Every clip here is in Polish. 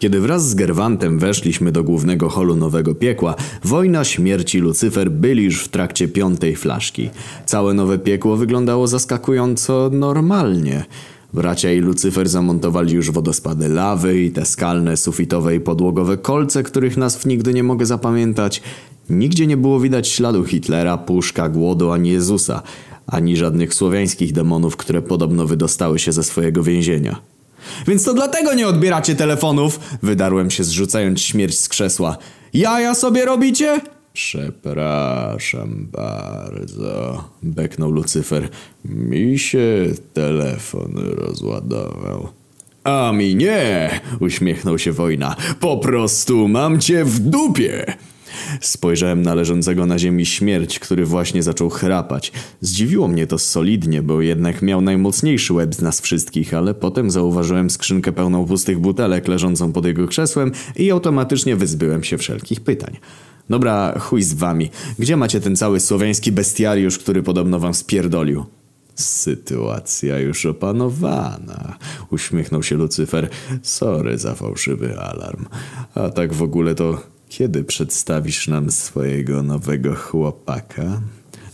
Kiedy wraz z Gerwantem weszliśmy do głównego holu Nowego Piekła, wojna, śmierć i Lucyfer byli już w trakcie piątej flaszki. Całe Nowe Piekło wyglądało zaskakująco normalnie. Bracia i Lucyfer zamontowali już wodospady lawy i te skalne, sufitowe i podłogowe kolce, których nazw nigdy nie mogę zapamiętać. Nigdzie nie było widać śladu Hitlera, Puszka, Głodu ani Jezusa, ani żadnych słowiańskich demonów, które podobno wydostały się ze swojego więzienia. Więc to dlatego nie odbieracie telefonów! Wydarłem się zrzucając śmierć z krzesła. Jaja sobie robicie? Przepraszam bardzo, beknął Lucyfer. Mi się telefon rozładował. A mi nie, uśmiechnął się wojna. Po prostu mam cię w dupie. Spojrzałem na leżącego na ziemi śmierć, który właśnie zaczął chrapać. Zdziwiło mnie to solidnie, bo jednak miał najmocniejszy łeb z nas wszystkich, ale potem zauważyłem skrzynkę pełną pustych butelek leżącą pod jego krzesłem i automatycznie wyzbyłem się wszelkich pytań. Dobra, chuj z wami. Gdzie macie ten cały słowiański bestiariusz, który podobno wam spierdolił? Sytuacja już opanowana, uśmiechnął się Lucyfer. Sorry za fałszywy alarm. A tak w ogóle to kiedy przedstawisz nam swojego nowego chłopaka?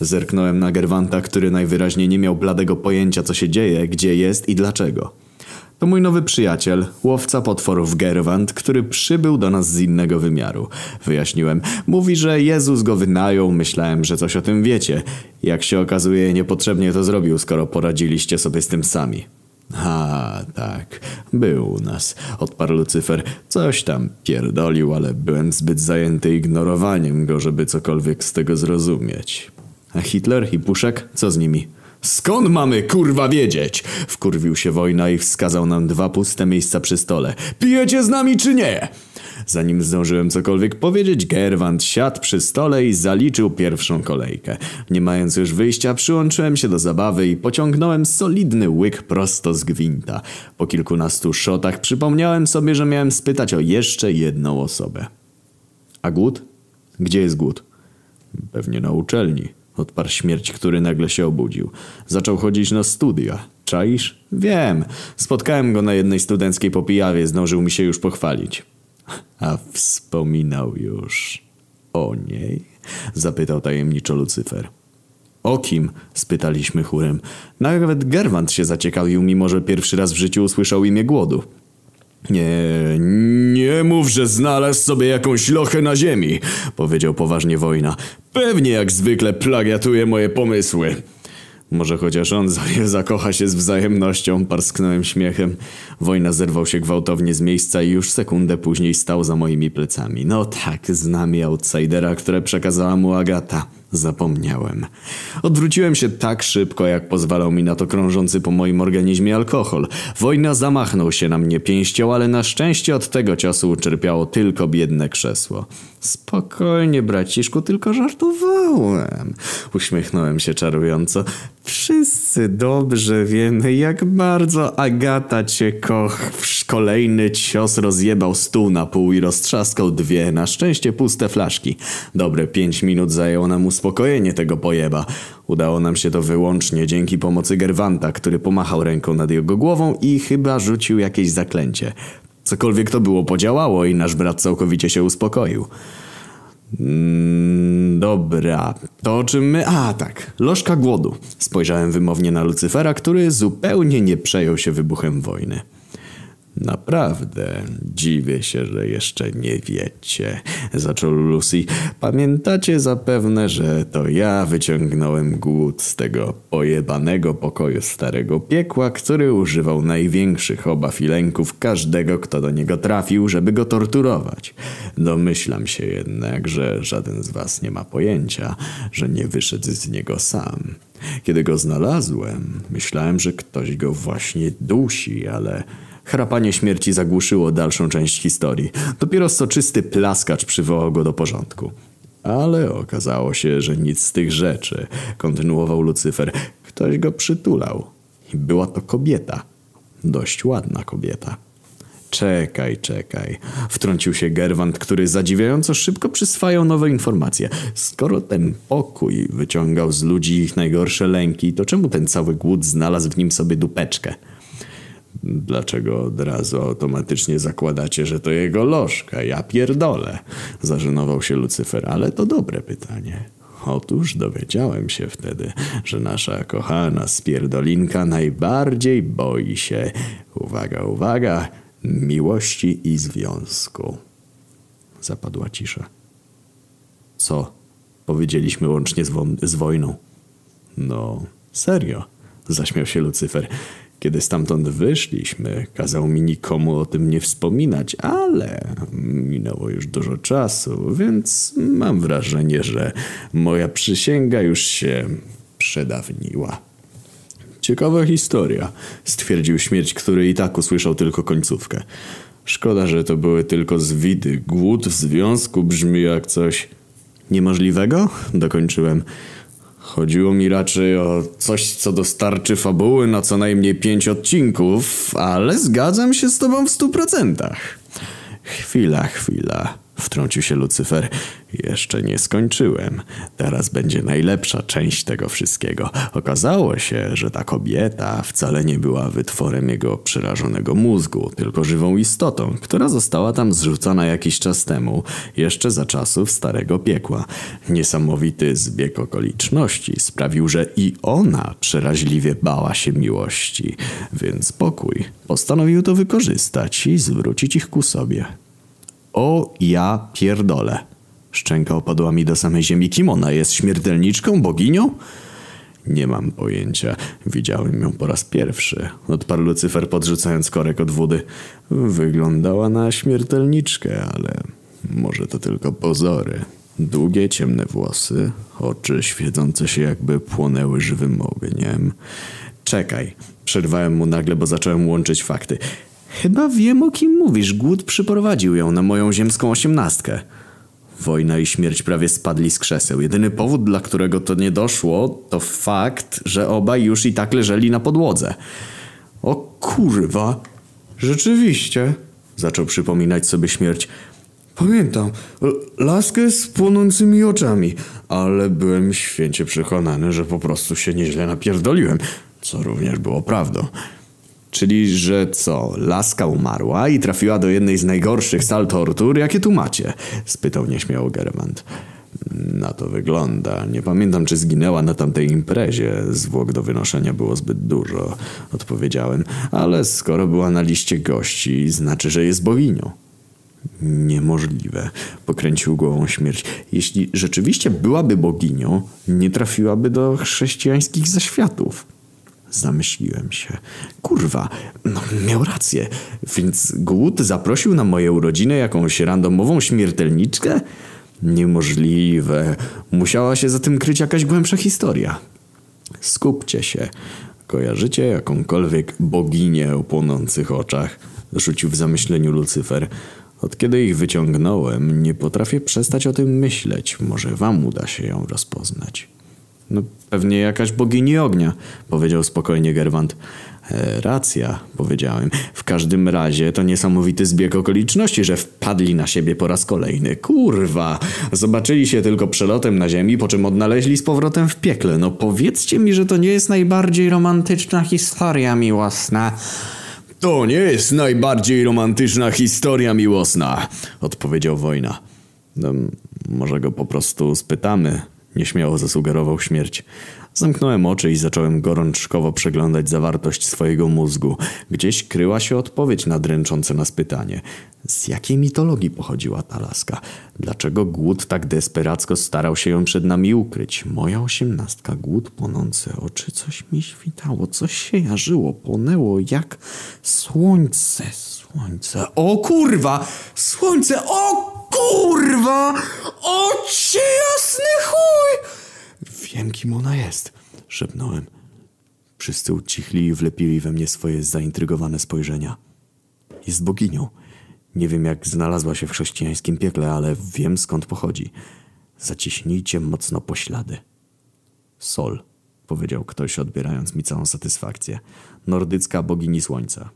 Zerknąłem na Gerwanta, który najwyraźniej nie miał bladego pojęcia, co się dzieje, gdzie jest i dlaczego. To mój nowy przyjaciel, łowca potworów Gerwant, który przybył do nas z innego wymiaru. Wyjaśniłem. Mówi, że Jezus go wynajął, myślałem, że coś o tym wiecie. Jak się okazuje, niepotrzebnie to zrobił, skoro poradziliście sobie z tym sami. A, tak, był u nas, odparł Lucyfer. Coś tam pierdolił, ale byłem zbyt zajęty ignorowaniem go, żeby cokolwiek z tego zrozumieć. A Hitler i Puszek? Co z nimi? Skąd mamy kurwa wiedzieć? Wkurwił się wojna i wskazał nam dwa puste miejsca przy stole. Pijecie z nami czy nie? Zanim zdążyłem cokolwiek powiedzieć, Gerwant siadł przy stole i zaliczył pierwszą kolejkę. Nie mając już wyjścia, przyłączyłem się do zabawy i pociągnąłem solidny łyk prosto z gwinta. Po kilkunastu szotach przypomniałem sobie, że miałem spytać o jeszcze jedną osobę. A głód? Gdzie jest głód? Pewnie na uczelni. Odparł śmierć, który nagle się obudził. Zaczął chodzić na studia. Czaisz? Wiem. Spotkałem go na jednej studenckiej popijawie, zdążył mi się już pochwalić. A wspominał już o niej? Zapytał tajemniczo Lucyfer. O kim? spytaliśmy chórem. Nawet Gerwant się zaciekawił, mimo że pierwszy raz w życiu usłyszał imię głodu. Nie, nie mów, że znalazł sobie jakąś lochę na ziemi, powiedział poważnie wojna. Pewnie jak zwykle plagiatuje moje pomysły. Może chociaż on zakocha się z wzajemnością, parsknąłem śmiechem. Wojna zerwał się gwałtownie z miejsca i już sekundę później stał za moimi plecami. No tak, z nami outsidera, które przekazała mu Agata. Zapomniałem. Odwróciłem się tak szybko, jak pozwalał mi na to krążący po moim organizmie alkohol. Wojna zamachnął się na mnie pięścią, ale na szczęście od tego ciosu ucierpiało tylko biedne krzesło. Spokojnie, braciszku, tylko żartowałem. Uśmiechnąłem się czarująco. Wszyscy dobrze wiemy, jak bardzo Agata cię koch. Kolejny cios rozjebał stół na pół i roztrzaskał dwie, na szczęście puste flaszki. Dobre pięć minut zajęło nam uspokojenie tego pojeba. Udało nam się to wyłącznie dzięki pomocy Gerwanta, który pomachał ręką nad jego głową i chyba rzucił jakieś zaklęcie. Cokolwiek to było podziałało i nasz brat całkowicie się uspokoił. Mm, dobra, to o czym my... A, tak, lożka głodu. Spojrzałem wymownie na Lucyfera, który zupełnie nie przejął się wybuchem wojny. Naprawdę, dziwię się, że jeszcze nie wiecie, zaczął Lucy. Pamiętacie zapewne, że to ja wyciągnąłem głód z tego pojebanego pokoju starego piekła, który używał największych obaw i lęków każdego, kto do niego trafił, żeby go torturować. Domyślam się jednak, że żaden z was nie ma pojęcia, że nie wyszedł z niego sam. Kiedy go znalazłem, myślałem, że ktoś go właśnie dusi, ale Chrapanie śmierci zagłuszyło dalszą część historii. Dopiero soczysty plaskacz przywołał go do porządku. Ale okazało się, że nic z tych rzeczy, kontynuował Lucyfer. Ktoś go przytulał. I była to kobieta. Dość ładna kobieta. Czekaj, czekaj. Wtrącił się Gerwant, który zadziwiająco szybko przyswajał nowe informacje. Skoro ten pokój wyciągał z ludzi ich najgorsze lęki, to czemu ten cały głód znalazł w nim sobie dupeczkę? Dlaczego od razu automatycznie zakładacie, że to jego lożka? Ja pierdolę. Zażenował się Lucyfer, ale to dobre pytanie. Otóż dowiedziałem się wtedy, że nasza kochana spierdolinka najbardziej boi się, uwaga, uwaga, miłości i związku. Zapadła cisza. Co? Powiedzieliśmy łącznie z, wo z wojną. No, serio, zaśmiał się Lucyfer. Kiedy stamtąd wyszliśmy, kazał mi nikomu o tym nie wspominać, ale minęło już dużo czasu, więc mam wrażenie, że moja przysięga już się przedawniła. Ciekawa historia, stwierdził śmierć, który i tak usłyszał tylko końcówkę. Szkoda, że to były tylko zwidy. Głód w związku brzmi jak coś niemożliwego? Dokończyłem. Chodziło mi raczej o coś, co dostarczy fabuły na co najmniej pięć odcinków, ale zgadzam się z tobą w stu procentach. Chwila, chwila. Wtrącił się Lucyfer. Jeszcze nie skończyłem. Teraz będzie najlepsza część tego wszystkiego. Okazało się, że ta kobieta wcale nie była wytworem jego przerażonego mózgu, tylko żywą istotą, która została tam zrzucona jakiś czas temu, jeszcze za czasów Starego Piekła. Niesamowity zbieg okoliczności sprawił, że i ona przeraźliwie bała się miłości, więc pokój postanowił to wykorzystać i zwrócić ich ku sobie. O ja pierdolę. Szczęka opadła mi do samej ziemi. Kim ona jest? Śmiertelniczką? Boginią? Nie mam pojęcia. Widziałem ją po raz pierwszy. Odparł Lucyfer podrzucając korek od wody. Wyglądała na śmiertelniczkę, ale może to tylko pozory. Długie, ciemne włosy, oczy świecące się jakby płonęły żywym ogniem. Czekaj, przerwałem mu nagle, bo zacząłem łączyć fakty. Chyba wiem o kim mówisz. Głód przyprowadził ją na moją ziemską osiemnastkę. Wojna i śmierć prawie spadli z krzeseł. Jedyny powód, dla którego to nie doszło, to fakt, że obaj już i tak leżeli na podłodze. O kurwa! Rzeczywiście, zaczął przypominać sobie śmierć. Pamiętam, laskę z płonącymi oczami, ale byłem święcie przekonany, że po prostu się nieźle napierdoliłem, co również było prawdą. Czyli, że co, laska umarła i trafiła do jednej z najgorszych sal tortur, jakie tu macie? Spytał nieśmiało Gerwant. Na to wygląda. Nie pamiętam, czy zginęła na tamtej imprezie. Zwłok do wynoszenia było zbyt dużo, odpowiedziałem. Ale skoro była na liście gości, znaczy, że jest boginią. Niemożliwe, pokręcił głową śmierć. Jeśli rzeczywiście byłaby boginią, nie trafiłaby do chrześcijańskich zaświatów. Zamyśliłem się. Kurwa, no miał rację. Więc głód zaprosił na moje urodziny jakąś randomową śmiertelniczkę? Niemożliwe. Musiała się za tym kryć jakaś głębsza historia. Skupcie się. Kojarzycie jakąkolwiek boginię o płonących oczach? Rzucił w zamyśleniu Lucyfer. Od kiedy ich wyciągnąłem, nie potrafię przestać o tym myśleć. Może wam uda się ją rozpoznać. No, pewnie jakaś bogini ognia, powiedział spokojnie Gerwant. E, racja, powiedziałem. W każdym razie to niesamowity zbieg okoliczności, że wpadli na siebie po raz kolejny. Kurwa! Zobaczyli się tylko przelotem na ziemi, po czym odnaleźli z powrotem w piekle. No powiedzcie mi, że to nie jest najbardziej romantyczna historia miłosna. To nie jest najbardziej romantyczna historia miłosna, odpowiedział Wojna. No, może go po prostu spytamy, Nieśmiało zasugerował śmierć. Zamknąłem oczy i zacząłem gorączkowo przeglądać zawartość swojego mózgu. Gdzieś kryła się odpowiedź na dręczące nas pytanie. Z jakiej mitologii pochodziła ta laska? Dlaczego głód tak desperacko starał się ją przed nami ukryć? Moja osiemnastka, głód płonące oczy, coś mi świtało, coś się jarzyło, płonęło jak słońce, słońce. O kurwa! Słońce! O kurwa! O cię jasny chuj! Wiem, kim ona jest, szepnąłem. Wszyscy ucichli i wlepili we mnie swoje zaintrygowane spojrzenia. Jest boginią. Nie wiem, jak znalazła się w chrześcijańskim piekle, ale wiem, skąd pochodzi. Zaciśnijcie mocno poślady. Sol, powiedział ktoś, odbierając mi całą satysfakcję. Nordycka bogini słońca.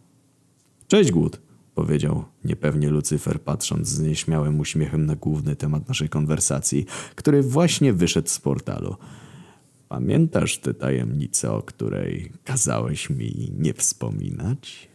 Cześć, Głód powiedział niepewnie Lucyfer, patrząc z nieśmiałym uśmiechem na główny temat naszej konwersacji, który właśnie wyszedł z portalu. Pamiętasz tę tajemnicę, o której kazałeś mi nie wspominać?